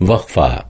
وقفة